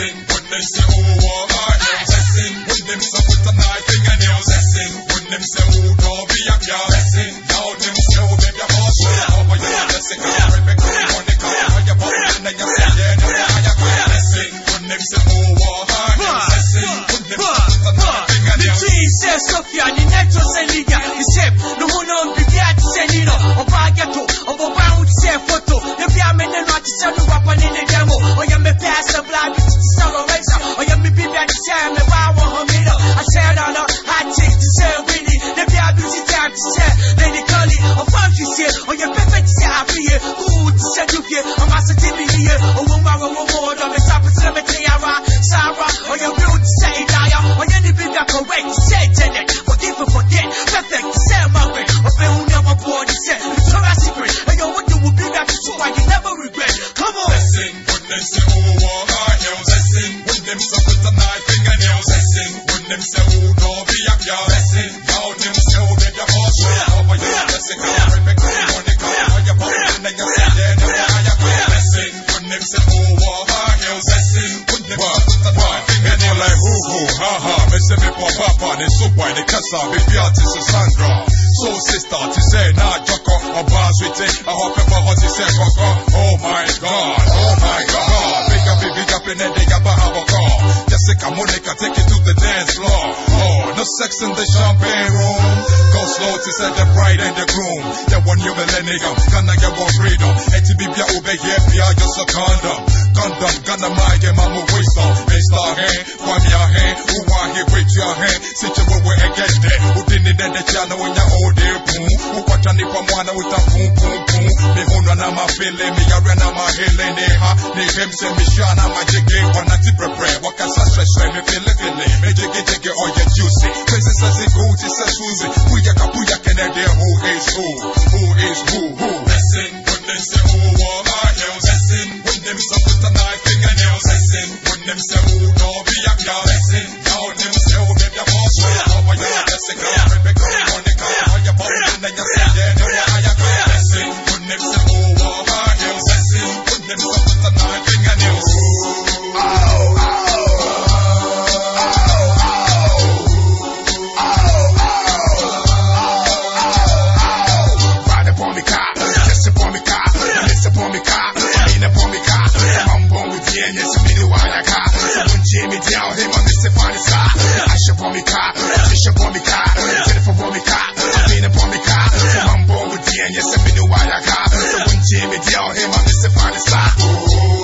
Blessing when them say oh oh, oh, oh high heels. Blessing when them say with a knife fingernails. Blessing when them say oh don't be a girl. Blessing now them say oh baby I'm all sure. Oh but you're blessing. I'm perfect. I'm on the car. When you're born and you say yeah no yeah yeah. Blessing when them say oh oh high them say with a knife fingernails. Blessing when them say oh don't be a girl. Blessing now them say I'm all sure. Oh but you're blessing. Perfect. I'm on the car. When you're born and you say yeah no yeah yeah. Blessing when them say oh oh high heels. Blessing when them say with a knife fingernails. like hoo hoo, ha ha, me pa papa, ne super, kasa, me fiati se Sandra. So sister, ti say na joko, a bar sweet, a hop pepper hot, ti say koko. Oh my god, oh my god. Big up, big up, in the dig up a have a call. Jessica Monica, take it to the dance floor. Oh, no sex in the champagne room. Go slow to set the bride and the groom. Yeah, one you millennium, gonna get one freedom. Hey, to be bia ube here, bia just a condom. Condom, gonna my game, I'm a waste on. Hey, star hand, kwam your hand, who want here, break your hand. Sit your way get there. Who didn't then the channel when you're old dear boom. Who watch on the from with a boom, boom, boom. Huna na ma feeling, me yare na ma healing, ne ha. Ne him say me shana ma jiggy, wanna ti prepare. Waka sa stress, me feeling, feeling. Eh. Me jiggy, jiggy, oh yeah, juicy. Princess says it go, she says Susie. Puya ka puya kene there, who is who? Him on this upon the car. Ash upon me car, fish upon me car, telephone upon me car, lean upon me car. I'm born with the end, yes, me the wire car. When Jimmy down, him on upon the car.